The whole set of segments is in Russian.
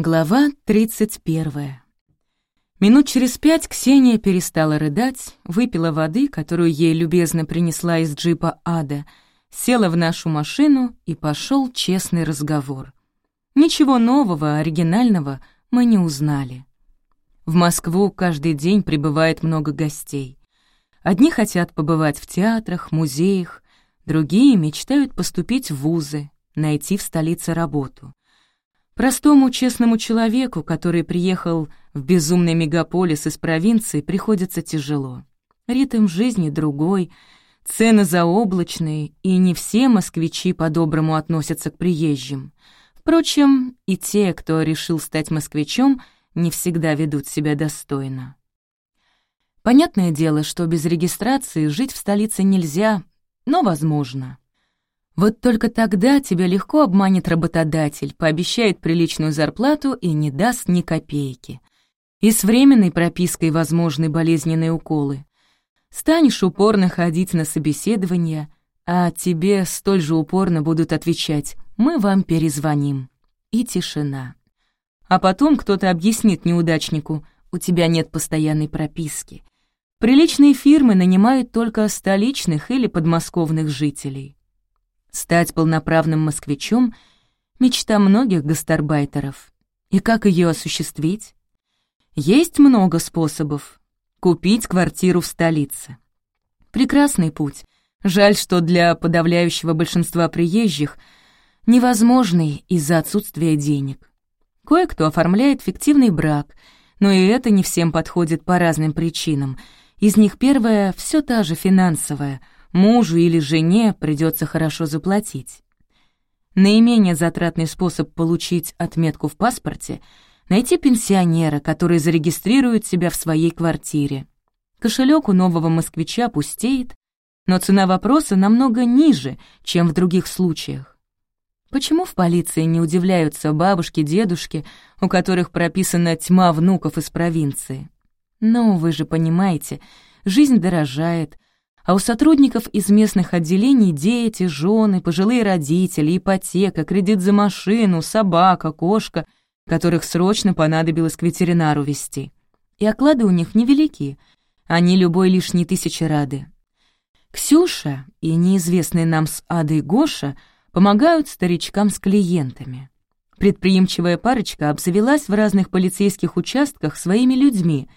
Глава 31. Минут через пять Ксения перестала рыдать, выпила воды, которую ей любезно принесла из джипа Ада, села в нашу машину и пошел честный разговор. Ничего нового, оригинального мы не узнали. В Москву каждый день прибывает много гостей. Одни хотят побывать в театрах, музеях, другие мечтают поступить в вузы, найти в столице работу. Простому честному человеку, который приехал в безумный мегаполис из провинции, приходится тяжело. Ритм жизни другой, цены заоблачные, и не все москвичи по-доброму относятся к приезжим. Впрочем, и те, кто решил стать москвичом, не всегда ведут себя достойно. Понятное дело, что без регистрации жить в столице нельзя, но возможно. Вот только тогда тебя легко обманет работодатель, пообещает приличную зарплату и не даст ни копейки. И с временной пропиской возможны болезненные уколы. Станешь упорно ходить на собеседование, а тебе столь же упорно будут отвечать «Мы вам перезвоним». И тишина. А потом кто-то объяснит неудачнику «У тебя нет постоянной прописки». Приличные фирмы нанимают только столичных или подмосковных жителей. Стать полноправным москвичом — мечта многих гастарбайтеров. И как ее осуществить? Есть много способов. Купить квартиру в столице. Прекрасный путь. Жаль, что для подавляющего большинства приезжих невозможный из-за отсутствия денег. Кое-кто оформляет фиктивный брак, но и это не всем подходит по разным причинам. Из них первая — все та же финансовая — мужу или жене придется хорошо заплатить. Наименее затратный способ получить отметку в паспорте — найти пенсионера, который зарегистрирует себя в своей квартире. Кошелек у нового москвича пустеет, но цена вопроса намного ниже, чем в других случаях. Почему в полиции не удивляются бабушки, дедушки, у которых прописана тьма внуков из провинции? Ну, вы же понимаете, жизнь дорожает, а у сотрудников из местных отделений дети, жены, пожилые родители, ипотека, кредит за машину, собака, кошка, которых срочно понадобилось к ветеринару вести. И оклады у них невелики, они любой лишней тысячи рады. Ксюша и неизвестные нам с Адой Гоша помогают старичкам с клиентами. Предприимчивая парочка обзавелась в разных полицейских участках своими людьми,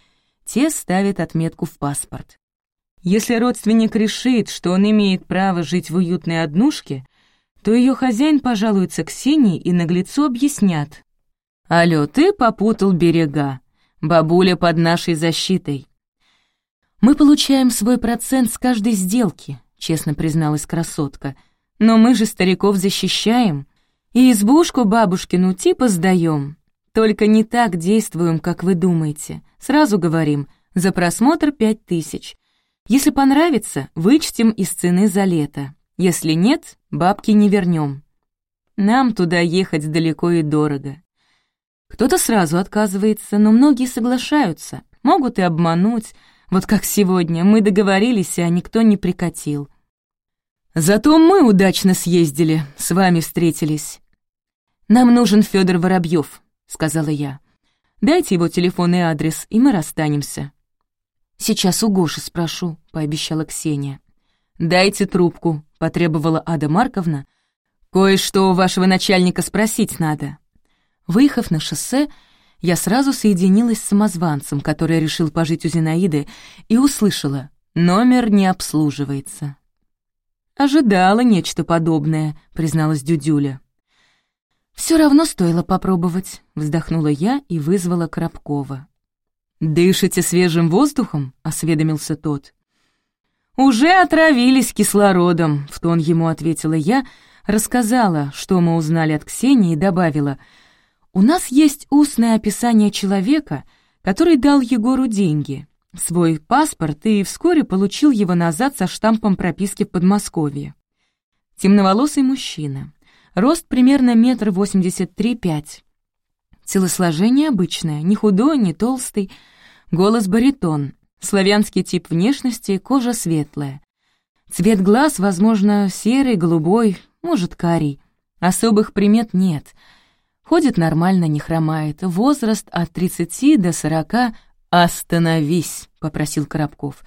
те ставят отметку в паспорт. Если родственник решит, что он имеет право жить в уютной однушке, то ее хозяин пожалуется Ксении и наглецу объяснят. «Алло, ты попутал берега. Бабуля под нашей защитой». «Мы получаем свой процент с каждой сделки», — честно призналась красотка. «Но мы же стариков защищаем. И избушку бабушкину типа сдаем. Только не так действуем, как вы думаете. Сразу говорим, за просмотр пять тысяч. Если понравится, вычтем из цены за лето. Если нет, бабки не вернем. Нам туда ехать далеко и дорого. Кто-то сразу отказывается, но многие соглашаются, могут и обмануть. Вот как сегодня, мы договорились, а никто не прикатил. Зато мы удачно съездили, с вами встретились. Нам нужен Федор Воробьев, сказала я. Дайте его телефон и адрес, и мы расстанемся. «Сейчас у Гоши спрошу», — пообещала Ксения. «Дайте трубку», — потребовала Ада Марковна. «Кое-что у вашего начальника спросить надо». Выехав на шоссе, я сразу соединилась с самозванцем, который решил пожить у Зинаиды, и услышала «Номер не обслуживается». «Ожидала нечто подобное», — призналась Дюдюля. «Все равно стоило попробовать», — вздохнула я и вызвала Коробкова. «Дышите свежим воздухом?» — осведомился тот. «Уже отравились кислородом», — в тон ему ответила я, рассказала, что мы узнали от Ксении, и добавила. «У нас есть устное описание человека, который дал Егору деньги, свой паспорт и вскоре получил его назад со штампом прописки в Подмосковье. Темноволосый мужчина, рост примерно метр восемьдесят три пять. Телосложение обычное, не худой, не толстый, Голос баритон, славянский тип внешности, кожа светлая. Цвет глаз, возможно, серый, голубой, может, карий. Особых примет нет. Ходит нормально, не хромает. Возраст от 30 до 40. «Остановись», — попросил Коробков.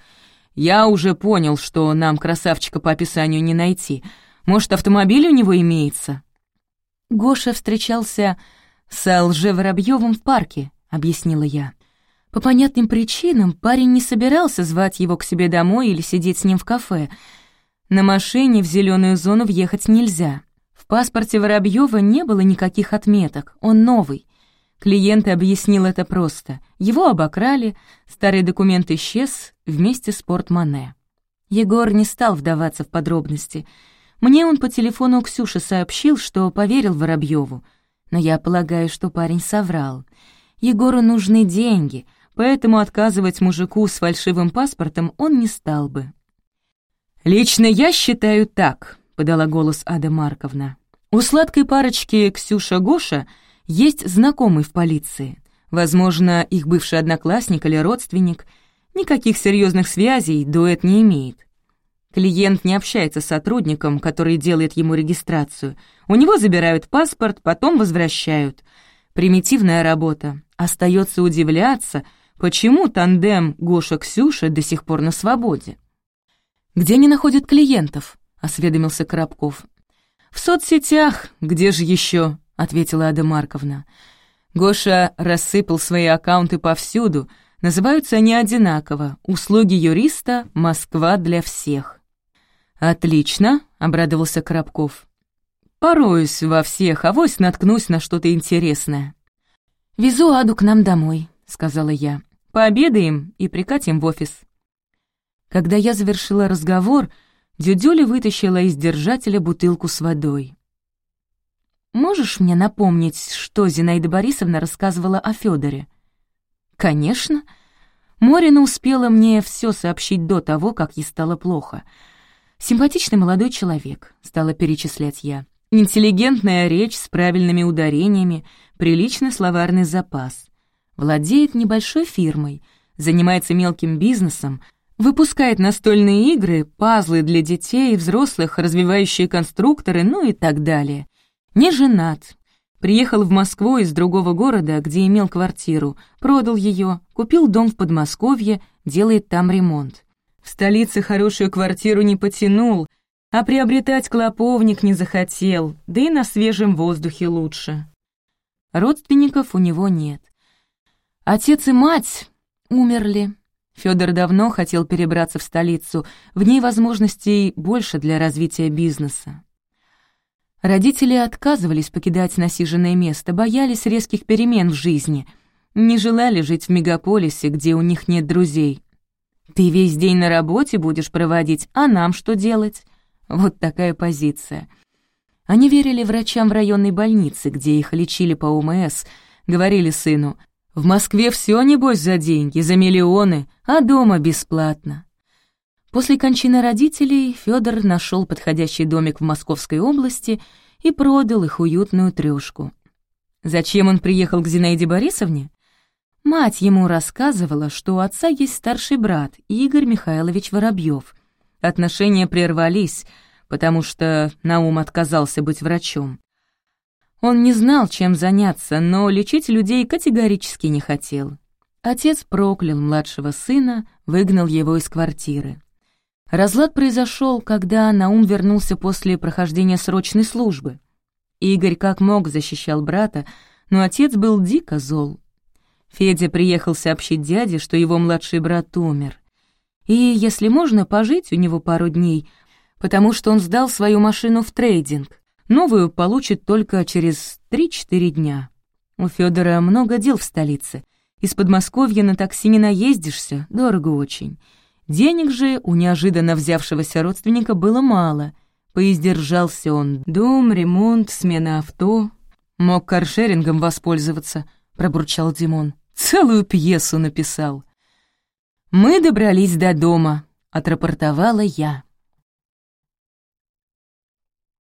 «Я уже понял, что нам красавчика по описанию не найти. Может, автомобиль у него имеется?» Гоша встречался с Лже Воробьевым в парке, объяснила я. По понятным причинам парень не собирался звать его к себе домой или сидеть с ним в кафе. На машине в зеленую зону въехать нельзя. В паспорте Воробьева не было никаких отметок, он новый. Клиент объяснил это просто. Его обокрали, старый документ исчез вместе с портмоне. Егор не стал вдаваться в подробности. Мне он по телефону Ксюши сообщил, что поверил Воробьеву, но я полагаю, что парень соврал. Егору нужны деньги, поэтому отказывать мужику с фальшивым паспортом он не стал бы. «Лично я считаю так», — подала голос Ада Марковна. «У сладкой парочки Ксюша-Гоша есть знакомый в полиции. Возможно, их бывший одноклассник или родственник. Никаких серьезных связей дуэт не имеет. Клиент не общается с сотрудником, который делает ему регистрацию. У него забирают паспорт, потом возвращают. Примитивная работа. Остается удивляться, почему тандем Гоша-Ксюша до сих пор на свободе. «Где они находят клиентов?» — осведомился Коробков. «В соцсетях, где же еще?» — ответила Ада Марковна. Гоша рассыпал свои аккаунты повсюду, называются они одинаково «Услуги юриста. Москва для всех». «Отлично», — обрадовался Коробков. «Пороюсь во всех, авось наткнусь на что-то интересное». «Везу Аду к нам домой», — сказала я. «Пообедаем и прикатим в офис». Когда я завершила разговор, Дюдюля вытащила из держателя бутылку с водой. «Можешь мне напомнить, что Зинаида Борисовна рассказывала о Федоре? «Конечно». Морина успела мне все сообщить до того, как ей стало плохо — Симпатичный молодой человек, стала перечислять я. Интеллигентная речь с правильными ударениями, приличный словарный запас. Владеет небольшой фирмой, занимается мелким бизнесом, выпускает настольные игры, пазлы для детей и взрослых, развивающие конструкторы, ну и так далее. Не женат. Приехал в Москву из другого города, где имел квартиру, продал ее, купил дом в Подмосковье, делает там ремонт. В столице хорошую квартиру не потянул, а приобретать клоповник не захотел, да и на свежем воздухе лучше. Родственников у него нет. Отец и мать умерли. Федор давно хотел перебраться в столицу, в ней возможностей больше для развития бизнеса. Родители отказывались покидать насиженное место, боялись резких перемен в жизни, не желали жить в мегаполисе, где у них нет друзей. Ты весь день на работе будешь проводить, а нам что делать? Вот такая позиция. Они верили врачам в районной больнице, где их лечили по ОМС, говорили сыну, «В Москве все небось за деньги, за миллионы, а дома бесплатно». После кончины родителей Федор нашел подходящий домик в Московской области и продал их уютную трёшку. Зачем он приехал к Зинаиде Борисовне? Мать ему рассказывала, что у отца есть старший брат, Игорь Михайлович Воробьев. Отношения прервались, потому что Наум отказался быть врачом. Он не знал, чем заняться, но лечить людей категорически не хотел. Отец проклял младшего сына, выгнал его из квартиры. Разлад произошел, когда Наум вернулся после прохождения срочной службы. Игорь как мог защищал брата, но отец был дико зол. Федя приехал сообщить дяде, что его младший брат умер. И, если можно, пожить у него пару дней, потому что он сдал свою машину в трейдинг. Новую получит только через 3-4 дня. У Федора много дел в столице. Из Подмосковья на такси не наездишься, дорого очень. Денег же у неожиданно взявшегося родственника было мало. Поиздержался он. Дом, ремонт, смена авто. Мог каршерингом воспользоваться, пробурчал Димон. Целую пьесу написал. «Мы добрались до дома», — отрапортовала я.